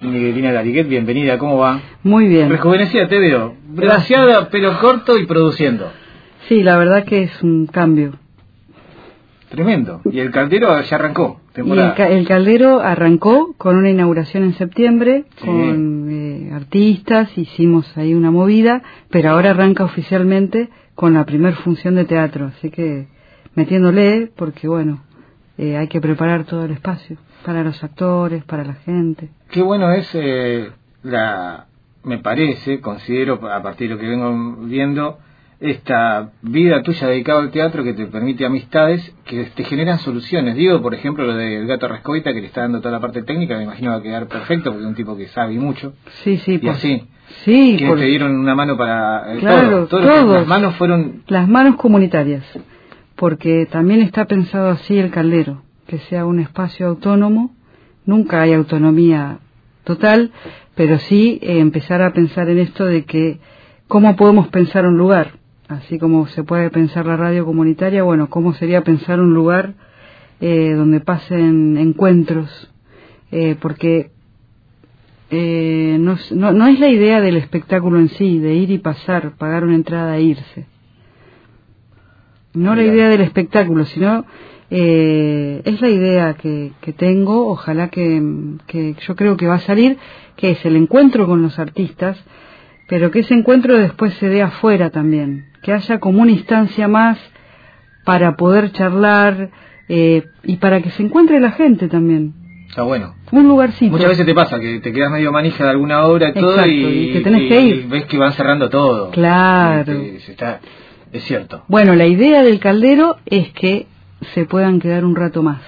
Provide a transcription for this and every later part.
Miguelina Gariguet, bienvenida, ¿cómo va? Muy bien. Rejuvenecida te veo, bronceada pero corto y produciendo. Sí, la verdad que es un cambio. Tremendo. Y el caldero ya arrancó. Y el, ca- el caldero arrancó con una inauguración en septiembre, Sí. con eh, artistas, hicimos ahí una movida, pero ahora arranca oficialmente con la primer función de teatro, así que metiéndole, porque bueno, eh, hay que preparar todo el espacio para los actores, para la gente. Qué bueno es eh, la, me parece, considero a partir de lo que vengo viendo, esta vida tuya dedicada al teatro que te permite amistades que te generan soluciones. Digo, por ejemplo, lo del gato Rascoita que le está dando toda la parte técnica, me imagino va a quedar perfecto porque es un tipo que sabe y mucho. Sí, sí, Y así, Sí, que por- te dieron una mano para eh, Claro, todo. Todos. las manos fueron Las manos comunitarias, porque también está pensado así el caldero, que sea un espacio autónomo, nunca hay autonomía total, pero sí eh, empezar a pensar en esto de que cómo podemos pensar un lugar, así como se puede pensar la radio comunitaria, bueno, cómo sería pensar un lugar eh, donde pasen encuentros, eh, porque eh, no, es- no, no es la idea del espectáculo en sí, de ir y pasar, pagar una entrada e irse. No la idea del espectáculo, sino eh, es la idea que, que tengo, ojalá que, que yo creo que va a salir, que es el encuentro con los artistas, pero que ese encuentro después se dé afuera también, que haya como una instancia más para poder charlar eh, y para que se encuentre la gente también. Está bueno. Un lugarcito. Muchas veces te pasa que te quedas medio manija de alguna obra y todo y, tenés y- que ir. y ves que van cerrando todo. Claro. Y te- se está, es cierto. Bueno, la idea del caldero es que se puedan quedar un rato más.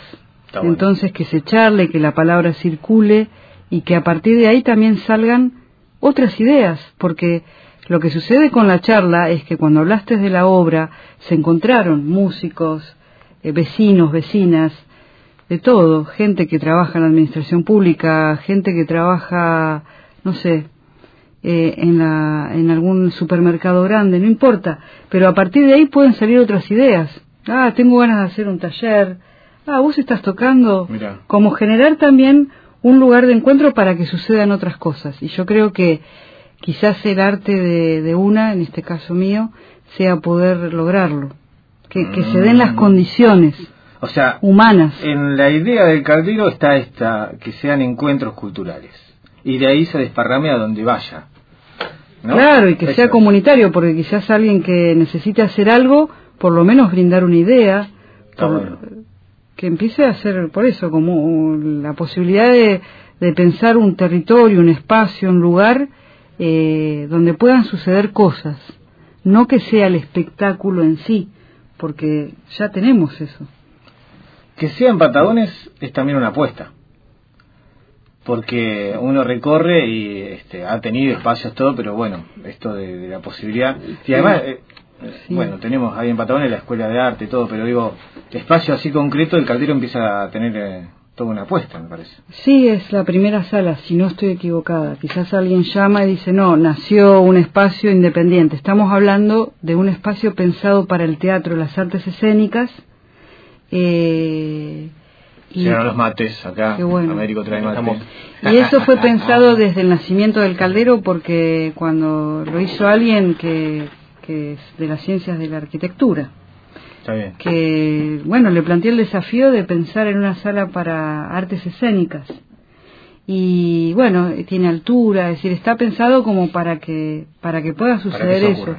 Está bueno. Entonces que se charle, que la palabra circule y que a partir de ahí también salgan otras ideas, porque lo que sucede con la charla es que cuando hablaste de la obra se encontraron músicos, eh, vecinos, vecinas, de todo, gente que trabaja en la administración pública, gente que trabaja, no sé, eh, en, la, en algún supermercado grande, no importa, pero a partir de ahí pueden salir otras ideas. Ah, tengo ganas de hacer un taller. Ah, vos estás tocando. Mirá. Como generar también un lugar de encuentro para que sucedan otras cosas. Y yo creo que quizás el arte de, de una, en este caso mío, sea poder lograrlo. Que, que se den las Mm. condiciones O sea, humanas. en la idea del caldero está esta, que sean encuentros culturales. Y de ahí se desparrame a donde vaya. ¿no? Claro, y que Eso sea comunitario, porque quizás alguien que necesite hacer algo, por lo menos brindar una idea, bueno. que empiece a hacer por eso, como la posibilidad de, de pensar un territorio, un espacio, un lugar eh, donde puedan suceder cosas, no que sea el espectáculo en sí, porque ya tenemos eso. Que sean patagones es también una apuesta. Porque uno recorre y este, ha tenido espacios todo, pero bueno, esto de, de la posibilidad. Y además, eh, Sí. bueno, tenemos ahí en Patagones la escuela de arte y todo, pero digo, espacio así concreto, el caldero empieza a tener eh, toda una apuesta, me parece. Sí, es la primera sala, si no estoy equivocada. Quizás alguien llama y dice, no, nació un espacio independiente. Estamos hablando de un espacio pensado para el teatro, las artes escénicas. Eh, y, Llegaron los mates acá, Qué bueno. Américo trae mate. Estamos- y eso fue pensado desde el nacimiento del caldero porque cuando lo hizo alguien que, que es de las ciencias de la arquitectura, Está bien. que, bueno, le planteé el desafío de pensar en una sala para artes escénicas. Y bueno, tiene altura, es decir, está pensado como para que para que pueda que suceder eso.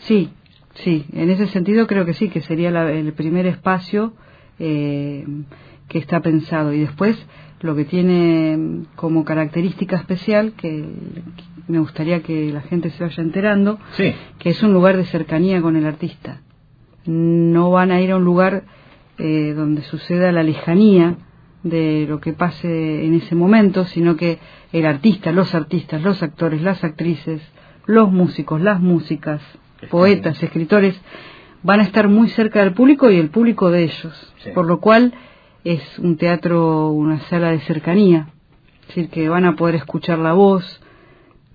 Sí, sí, en ese sentido creo que sí, que sería la- el primer espacio eh, que está pensado. Y después lo que tiene como característica especial, que me gustaría que la gente se vaya enterando, Sí, que es un lugar de cercanía con el artista. No van a ir a un lugar eh, donde suceda la lejanía de lo que pase en ese momento, sino que el artista, los artistas, los actores, las actrices, los músicos, las músicas, poetas, escritores, van a estar muy cerca del público y el público de ellos. Sí. Por lo cual es un teatro, una sala de cercanía. Es decir, que van a poder escuchar la voz,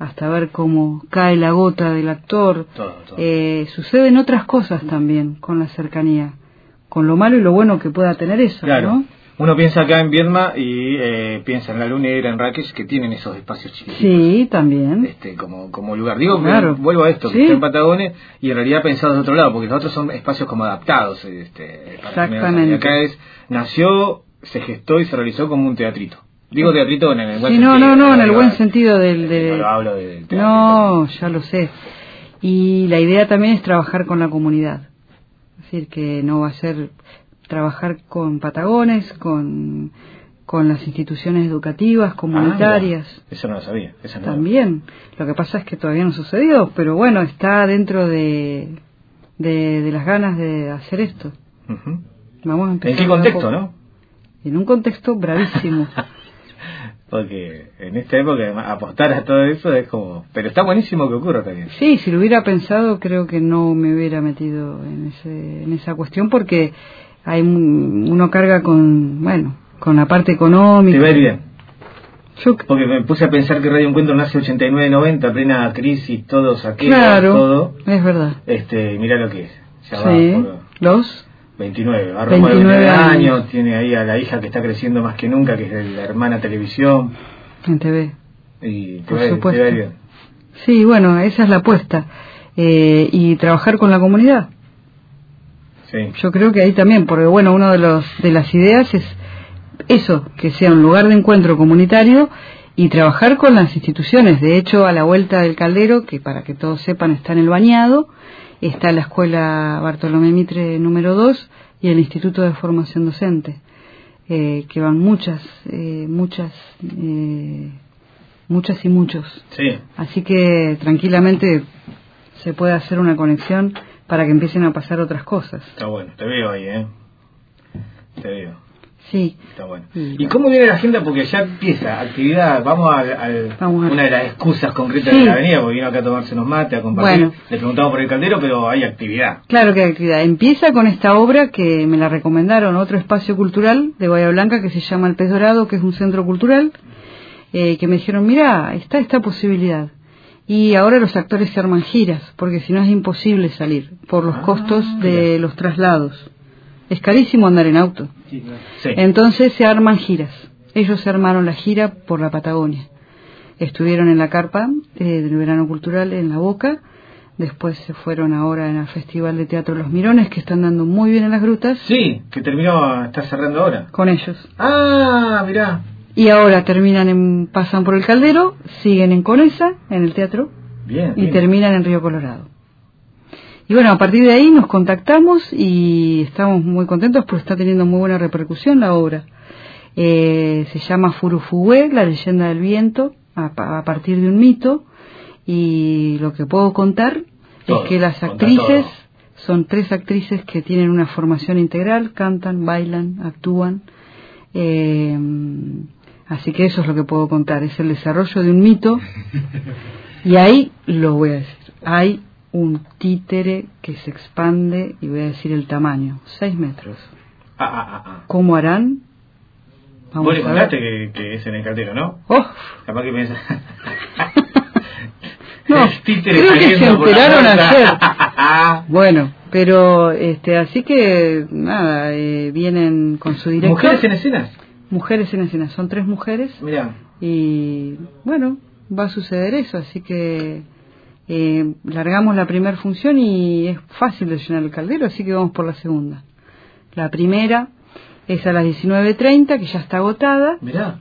hasta ver cómo cae la gota del actor. todo, todo. Eh, suceden otras cosas también con la cercanía, con lo malo y lo bueno que pueda tener eso, Claro. ¿no? Uno piensa acá en Viedma y eh, piensa en la Lunera, en Raquel, que tienen esos espacios chiquitos. Sí, también. Este, como, como lugar. Digo, claro. vuelvo a esto, que está en Patagones y en realidad pensados de otro lado, porque los otros son espacios como adaptados. Este, Exactamente. Y acá es, nació, se gestó y se realizó como un teatrito. Digo teatrito en el buen sí, sentido. No, no, no, en el buen sentido del... De... No hablo del teatro. No, ya lo sé. Y la idea también es trabajar con la comunidad. Es decir, que no va a ser trabajar con Patagones, con, con las instituciones educativas, comunitarias. Ah, eso no lo sabía. Eso no También. Lo que pasa es que todavía no sucedió, pero bueno, está dentro de, de, de las ganas de hacer esto. Uh -huh. Vamos a empezar ¿En qué contexto, no? En un contexto bravísimo. porque en esta época apostar a todo eso es como pero está buenísimo que ocurra también. Sí si lo hubiera pensado creo que no me hubiera metido en ese en esa cuestión porque hay uno carga con bueno con la parte económica. Te va a ir bien. Yo... porque me puse a pensar que Radio Encuentro nace 89-90 plena crisis todo saqueo claro, todo. es verdad. Este mira lo que es. Ya sí, va por... los 29, va a 29 años. años, tiene ahí a la hija que está creciendo más que nunca, que es la hermana televisión. En TV. Y te Por va, supuesto. te va bien. Sí, bueno, esa es la apuesta. Eh, y trabajar con la comunidad. Sí. Yo creo que ahí también, porque bueno, una de, los, de las ideas es eso, que sea un lugar de encuentro comunitario y trabajar con las instituciones. De hecho, a la vuelta del caldero, que para que todos sepan está en el bañado, está la escuela Bartolomé Mitre número 2 y el Instituto de Formación Docente, eh, que van muchas, eh, muchas, eh, muchas y muchos. Sí. Así que tranquilamente se puede hacer una conexión para que empiecen a pasar otras cosas. Está bueno, te veo ahí, ¿eh? Te veo. Sí. Está bueno. ¿Y cómo viene la agenda? Porque ya empieza actividad. Vamos al, al Vamos a... una de las excusas concretas Sí. de la avenida, porque vino acá a tomarse unos mates, a compartir. Bueno. Le preguntamos por el caldero, pero hay actividad. Claro que hay actividad. Empieza con esta obra que me la recomendaron, otro espacio cultural de Bahía Blanca que se llama El Pez Dorado, que es un centro cultural, eh, que me dijeron, mira, está esta posibilidad. Y ahora los actores se arman giras, porque si no es imposible salir por los Ah, costos de mira. los traslados. Es carísimo andar en auto. Sí. Entonces se arman giras. Ellos se armaron la gira por la Patagonia. Estuvieron en la carpa eh, del verano cultural en La Boca. Después se fueron ahora en el Festival de Teatro Los Mirones, que están dando muy bien en las grutas, Sí, que terminó, está cerrando ahora. con ellos. Ah, mirá. Y ahora terminan en, pasan por el Caldero, siguen en Conesa, en el teatro, Bien. y bien. terminan en Río Colorado. Y bueno, a partir de ahí nos contactamos y estamos muy contentos porque está teniendo muy buena repercusión la obra. Eh, se llama Furufugue, la leyenda del viento, a, pa- a partir de un mito. Y lo que puedo contar Todo, es que las actrices son tres actrices que tienen una formación integral, cantan, bailan, actúan. Eh, así que eso es lo que puedo contar, es el desarrollo de un mito. Y ahí lo voy a decir. Hay un títere que se expande y voy a decir el tamaño, 6 metros. Ah, ah, ah, ah. ¿Cómo harán? Vos le contaste que, que es en el caldero, ¿no? ¡Oh! Capaz que piensas. No, creo que se enteraron ayer. Bueno, pero este, así que nada, eh, vienen con su director. ¿Mujeres en escenas? Mujeres en escena, son tres mujeres Mirá. y bueno, va a suceder eso, así que eh, largamos la primera función y es fácil de llenar el caldero, así que vamos por la segunda. La primera es a las 19.30, que ya está agotada. Mirá.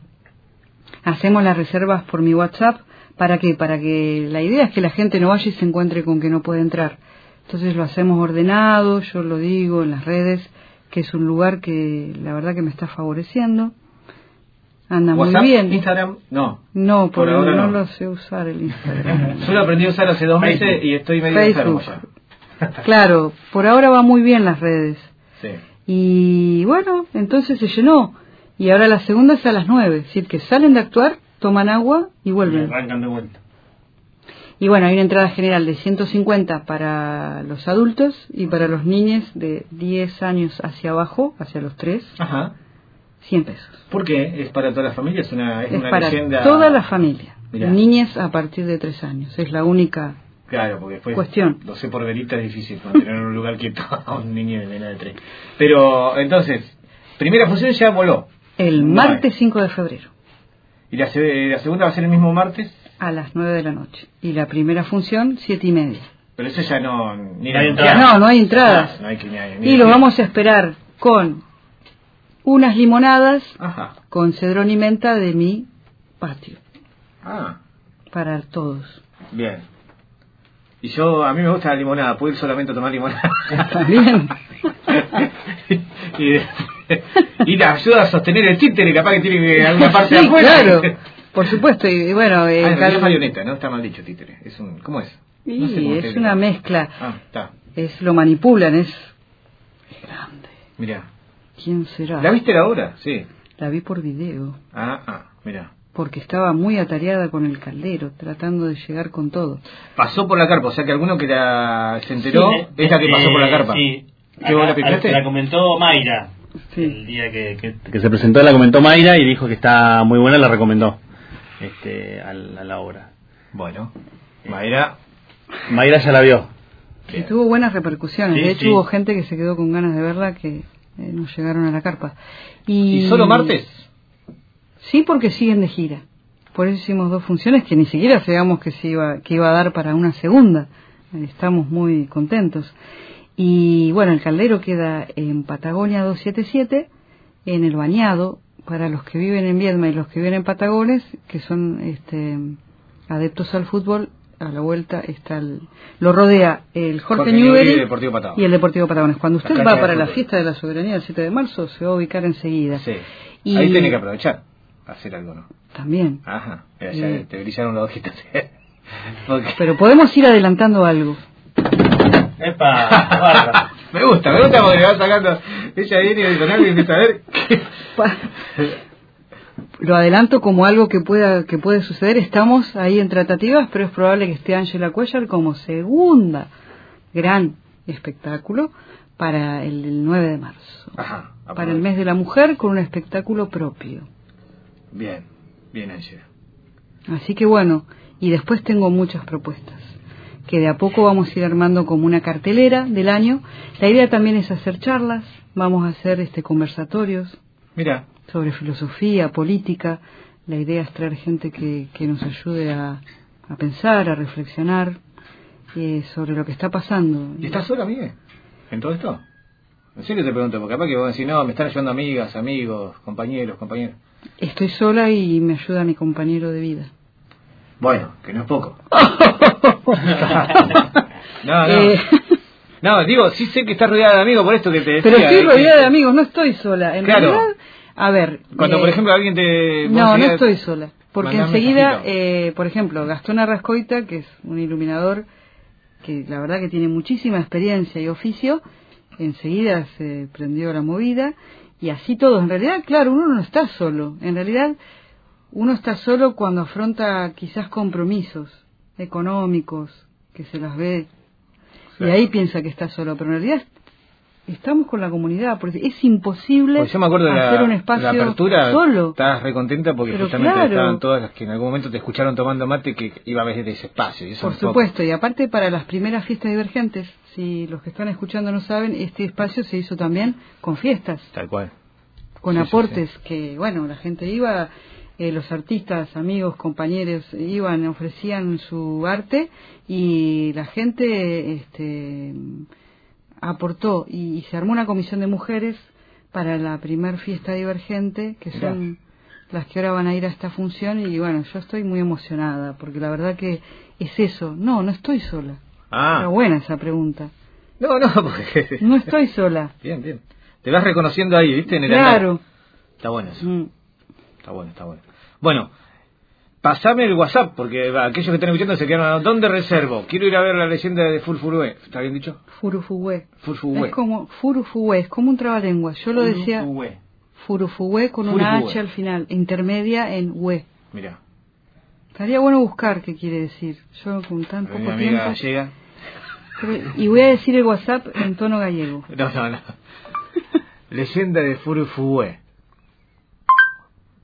Hacemos las reservas por mi WhatsApp. ¿Para qué? Para que la idea es que la gente no vaya y se encuentre con que no puede entrar. Entonces lo hacemos ordenado, yo lo digo en las redes, que es un lugar que la verdad que me está favoreciendo. Anda WhatsApp, muy bien. Instagram, no. No, Por porque ahora no, no. lo sé usar el Instagram. Yo lo aprendí a usar hace dos meses Facebook. y estoy medio Facebook. enfermo ya. claro, por ahora va muy bien las redes. Sí. Y bueno, entonces se llenó. Y ahora la segunda es a las nueve. Es decir, que salen de actuar, toman agua y Y vuelven. arrancan de vuelta. Y bueno, hay una entrada general de 150 para los adultos y para los niños de 10 años hacia abajo, hacia los 3, Ajá. 100 pesos. ¿Por qué? ¿Es para toda la familia? ¿Es una, es Es una para leyenda? toda la familia. Mirá. Niñas a partir de 3 años. Es la única. Claro, porque después, Cuestión. lo sé por verita, es difícil mantener en un lugar quieto a un niño de menos de tres. Pero, entonces, Primera función ya voló. El martes 5 de febrero, ¿Y la, se- la segunda va a ser el mismo martes? a las 9 de la noche. Y la primera función, siete y media. Pero eso ya no... Ni No hay la- entrada. No, no hay entradas. No hay que ni hay- ni Y decir. vamos a esperar con unas limonadas Ajá. con cedrón y menta de mi patio, Ah, para todos. bien. Y yo, a mí me gusta la limonada, puedo ir solamente a tomar limonada. Bien. y, y la ayuda a sostener el títere, capaz que tiene que alguna parte Sí, afuera. claro. Por supuesto, y bueno, eh, Ah, es marioneta, no está mal dicho títere. Es un, ¿Cómo es? Sí, No sé cómo es una mezcla. Ah, está. Es lo manipulan, es, es grande. Mirá. ¿Quién será? ¿La viste la obra? Sí. La vi por video, Ah, ah, mirá. porque estaba muy atareada con el caldero, tratando de llegar con todo. Pasó por la carpa, o sea que alguno que la, se enteró Sí, es la que eh, pasó por la carpa. Sí. ¿Qué vos la picaste? La comentó Mayra. Sí. El día que, que, que se presentó la comentó Mayra y dijo que está muy buena, la recomendó este, a, la, a la obra. Bueno, Mayra, Mayra ya la vio. Y tuvo buenas repercusiones. Sí, de hecho, sí. hubo gente que se quedó con ganas de verla que eh, no llegaron a la carpa. ¿Y, ¿y solo martes? Sí, porque siguen de gira. Por eso hicimos dos funciones que ni siquiera sabíamos que se iba, que iba a dar para una segunda. Eh, Estamos muy contentos. Y bueno, el caldero queda en Patagonia 277, en el bañado, para los que viven en Viedma y los que viven en Patagones, que son este, adeptos al fútbol, a la vuelta está el, lo rodea el Jorge, Jorge Newbery y el Deportivo Patagones. y el Deportivo Patagones. Cuando usted va para la fiesta de la soberanía del 7 de marzo, se va a ubicar enseguida. Sí. Y- Ahí tenés que aprovechar, hacer algo, ¿no? También. Ajá, mira, ya Sí. te brillaron los ojitos. Porque- Pero podemos ir adelantando algo. ¡Epa! me gusta, me gusta porque va sacando. Ella viene con algo y empieza a ver. Lo adelanto como algo que pueda que puede suceder. Estamos ahí en tratativas, pero es probable que esté Angela Cuellar como segunda gran espectáculo para el, el 9 de marzo. Ajá, Para el mes de la mujer con un espectáculo propio. Bien, bien, Angela. Así que bueno, y después tengo muchas propuestas que de a poco vamos a ir armando como una cartelera del año. La idea también es hacer charlas, vamos a hacer este conversatorios Mira, sobre filosofía, política. La idea es traer gente que, que nos ayude a, a pensar, a reflexionar eh, sobre lo que está pasando. ¿y estás sola, Miguel? ¿En todo esto? En serio te pregunto, porque capaz que vos decís, no, me están ayudando amigas, amigos, compañeros, compañeros. Estoy sola y me ayuda mi compañero de vida. Bueno, que no es poco. no, no. Eh, No, digo, sí sé que estás rodeada de amigos por esto que te decía. pero estoy rodeada de amigos, no estoy sola. En Claro. realidad, a ver. Cuando, eh, por ejemplo, alguien te... No, no estoy sola. Porque enseguida, eh, por ejemplo, Gastón Arrascoita, que es un iluminador que la verdad que tiene muchísima experiencia y oficio, enseguida se prendió la movida y así todos. En realidad, claro, uno no está solo. En realidad, uno está solo cuando afronta quizás compromisos económicos, que se las ve y ahí piensa que está solo, pero en realidad estamos con la comunidad, porque es imposible Porque yo me acuerdo de la, hacer un espacio la apertura, solo. estabas recontenta porque Pero justamente claro. estaban todas las que en algún momento te escucharon tomando mate que iba a ver ese espacio. Y eso Por es poco. supuesto, y aparte para las primeras fiestas divergentes, si los que están escuchando no saben, este espacio se hizo también con fiestas, Tal cual. con Sí, sí, aportes que, bueno, la gente iba, eh, los artistas, amigos, compañeros iban, ofrecían su arte y la gente este, aportó y, y se armó una comisión de mujeres para la primer fiesta divergente, que son las que ahora van a ir a esta función y bueno, yo estoy muy emocionada porque la verdad que es eso, no, no estoy sola. Está Ah, buena esa pregunta. no, no, porque... No estoy sola. Bien, bien. Te vas reconociendo ahí, ¿viste? En el andar. Claro. Está bueno eso. Mm. Está bueno, está bueno. Bueno, pasame el WhatsApp, porque aquellos que están escuchando se quedaron, ¿dónde reservo? Quiero ir a ver la leyenda de Fulfurué. ¿Está bien dicho? Furufugué. Fulfurué. Es como Furufugué, es como un trabalengua. Yo lo decía. Furufugué con una. H al final, intermedia en hue. Mira, Estaría bueno buscar qué quiere decir. Yo con tan mi poco amiga tiempo. llega. Pero- y voy a decir el WhatsApp en tono gallego. No, no, no. leyenda de Furufurué.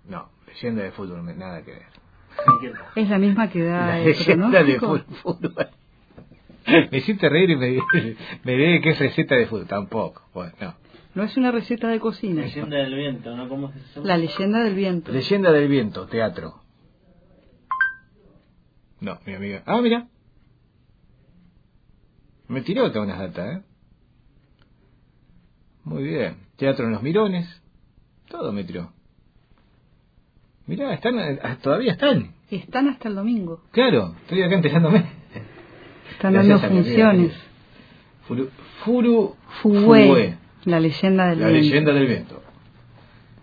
No, leyenda de fútbol, nada que ver. Es la misma que da La leyenda de fútbol. Me hiciste reír y me, me diré que es receta de fútbol. Tampoco. Bueno, no. No es una receta de cocina. Leyenda del viento, ¿no? ¿Cómo se llama? La leyenda del viento. Leyenda del viento, teatro. No, mi amiga. Ah, mira. Me tiró todas unas datas, ¿eh? Muy bien. Teatro en los Mirones. Todo me tiró. Mirá, están, eh, todavía están. Están hasta el domingo. Claro, estoy acá enterándome. Están dando Gracias amiga, funciones. Furu, Furu la leyenda del la viento. leyenda del viento.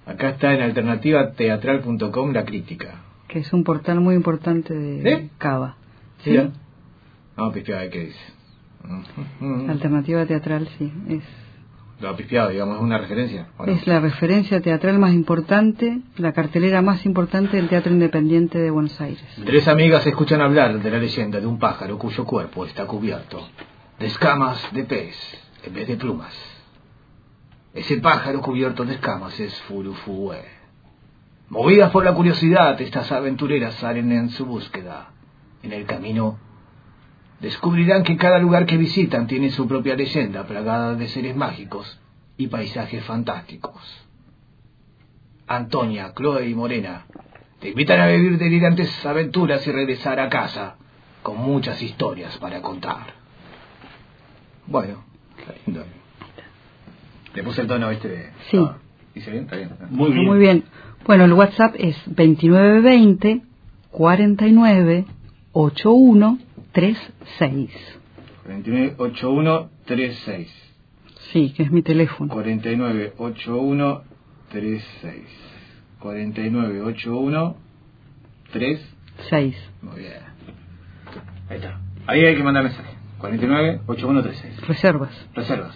Acá está en alternativateatral.com la crítica. Que es un portal muy importante de ¿Eh? Cava. Sí. Mira. Vamos a pispear a ver qué dice. Alternativa teatral, sí. Es, Lo ha pispeado, digamos, es una referencia. es la referencia teatral más importante, la cartelera más importante del Teatro Independiente de Buenos Aires. Tres amigas escuchan hablar de la leyenda de un pájaro cuyo cuerpo está cubierto de escamas de pez en vez de plumas. Ese pájaro cubierto de escamas es Furufue. Movidas por la curiosidad, estas aventureras salen en su búsqueda. En el camino descubrirán que cada lugar que visitan tiene su propia leyenda plagada de seres mágicos y paisajes fantásticos. Antonia, Chloe y Morena te invitan a vivir delirantes aventuras y regresar a casa con muchas historias para contar. Bueno, está lindo. Le puse el tono este de... Sí. Ah, ¿Dice bien? Está bien. Muy bien. Muy bien. Bueno, el WhatsApp es 2920 49 81 36. 498136. Sí, que es mi teléfono. 498136. 498136. 6. Muy bien. Ahí está. Ahí hay que mandar mensaje. 498136. Reservas. Reservas.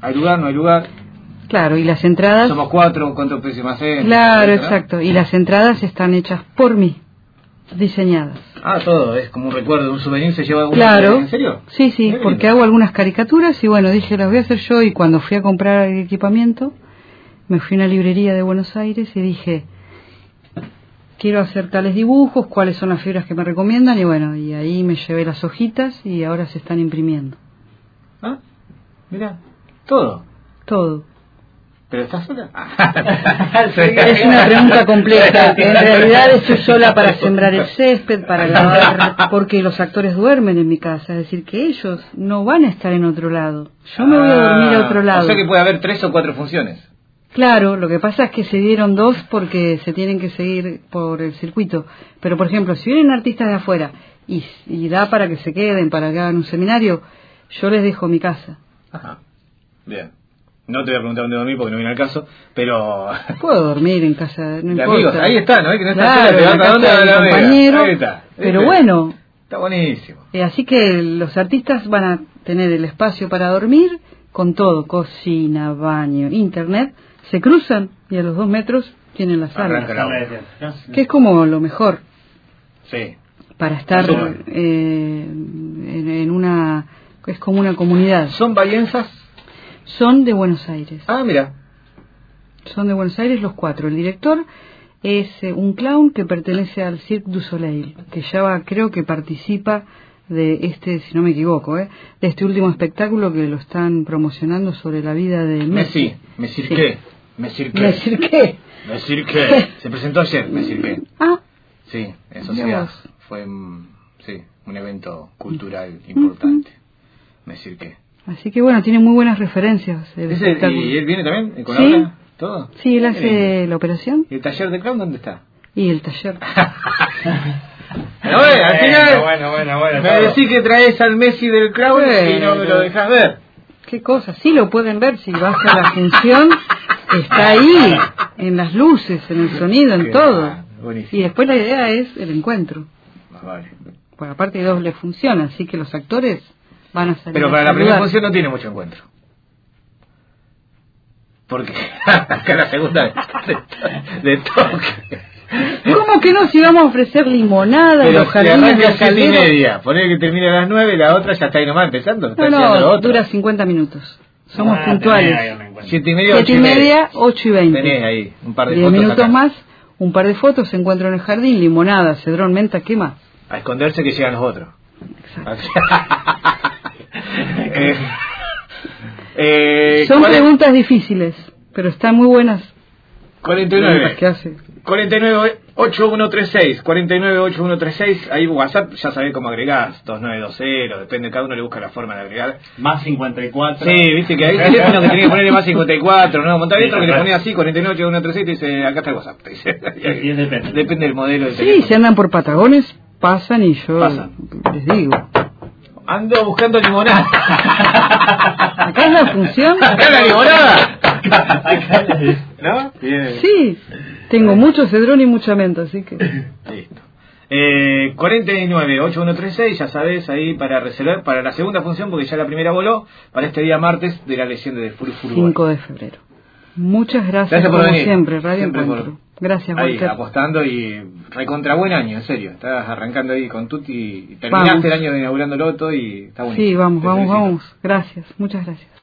¿Hay lugar? ¿No hay lugar? Claro, y las entradas. Somos cuatro, ¿cuántos precios más es? Claro, Etcétera. exacto. Y las entradas están hechas por mí, diseñadas. Ah, todo, es como un recuerdo, un souvenir se lleva uno. Claro. ¿En serio? Sí, sí, porque lindo. hago algunas caricaturas y bueno, dije, las voy a hacer yo y cuando fui a comprar el equipamiento, me fui a una librería de Buenos Aires y dije, quiero hacer tales dibujos, cuáles son las fibras que me recomiendan y bueno, y ahí me llevé las hojitas y ahora se están imprimiendo. Ah, mira, todo. Todo. ¿Pero estás sola? Es una pregunta compleja. En realidad estoy sola para sembrar el césped, para lavar, porque los actores duermen en mi casa, es decir, que ellos no van a estar en otro lado. Yo me voy a dormir a otro Ah, lado. O sea que puede haber tres o cuatro funciones. Claro, lo que pasa es que se dieron dos porque se tienen que seguir por el circuito. Pero, por ejemplo, si vienen artistas de afuera y, y da para que se queden, para que hagan un seminario, yo les dejo mi casa. Ajá. Bien. No te voy a preguntar dónde dormir porque no viene al caso, pero... Puedo dormir en casa, no De importa. amigos, ahí está, ¿no? Que no está Claro, sola, en la dónde de la compañero, Ahí está. Pero bueno, Está buenísimo. eh, así que los artistas van a tener el espacio para dormir con todo, cocina, baño, internet, se cruzan y a los dos metros tienen la sala. Que es como lo mejor. Sí. para estar eh, en, en una es como una comunidad ¿Son bayensas? Son de Buenos Aires Ah, mira. son de Buenos Aires los cuatro el director es eh, un clown que pertenece al Cirque du Soleil que ya va, creo que participa de este si no me equivoco eh, de este último espectáculo que lo están promocionando sobre la vida de Messi Messi. Me Sí. Me cirqué. ¿Me cirqué? Me cirqué. Se presentó ayer, me cirqué. ah Sí, en sociedad. Fue mm, sí, un evento cultural importante. Me cirqué. Así que bueno tiene muy buenas referencias el ¿Ese- espectáculo. ¿Y él viene también con Sí. ¿Todo? sí él hace la operación ¿Y el taller de clown dónde está? y el taller No, bueno, al final bueno, bueno, bueno. me decís que traes al Messi del clown y no me lo dejas ver. Qué cosa, sí lo pueden ver si vas a la función, está ahí, en las luces, en el sonido, en Qué todo. buenísimo. Y después la idea es el encuentro. Más vale. Por aparte hay doble función, así que los actores van a salir Pero a para la primera función no tiene mucho encuentro. Porque acá la segunda de, toque. ¿Cómo que no si vamos a ofrecer limonada en Pero los si jardines a siete y media, poner que termine a las nueve, la otra ya está ahí nomás empezando. Está No, no, dura 50 minutos. Somos Ah, puntuales. Siete y media, Siete ocho y media, 8 y 20. Tenés ahí un par de 10 fotos minutos acá. más, un par de fotos, encuentro en el jardín, limonada, cedrón, menta, ¿qué más? A esconderse que llegan los otros. Exacto. Eh, Eh, Son cuaren- preguntas difíciles, pero están muy buenas. 49. ¿Qué hace? 498136, 498136, ahí WhatsApp, ya sabés cómo agregás, 2920, depende, cada uno le busca la forma de agregar. Más 54. Sí, viste que hay teléfono que tenía que ponerle más 54, ¿no? Montar otro que le ponía así, 498136, te dice, acá está el WhatsApp, te dice. Sí, depende. Depende del modelo del Sí, teléfono. si andan por Patagones, pasan y yo Pasan. les digo. Ando buscando limonada. Acá es la función. Acá la limonada. Acá la- ¿No? Bien. Sí, tengo mucho cedrón y mucha menta, así que... Listo. Eh, 498136, ya sabes, ahí para reservar para la segunda función, porque ya la primera voló, para este día martes de la leyenda de Furu Furu. 5 de febrero. Muchas gracias, Gracias por como venir. siempre, Radio Siempre por- Encuentro. Gracias, Ahí, Walter. apostando y recontra buen año, en serio. Estás arrancando ahí con Tuti y terminaste Vamos. el año inaugurando Loto y está bonito. Sí, vamos, vamos, felicito. vamos. Gracias, muchas gracias.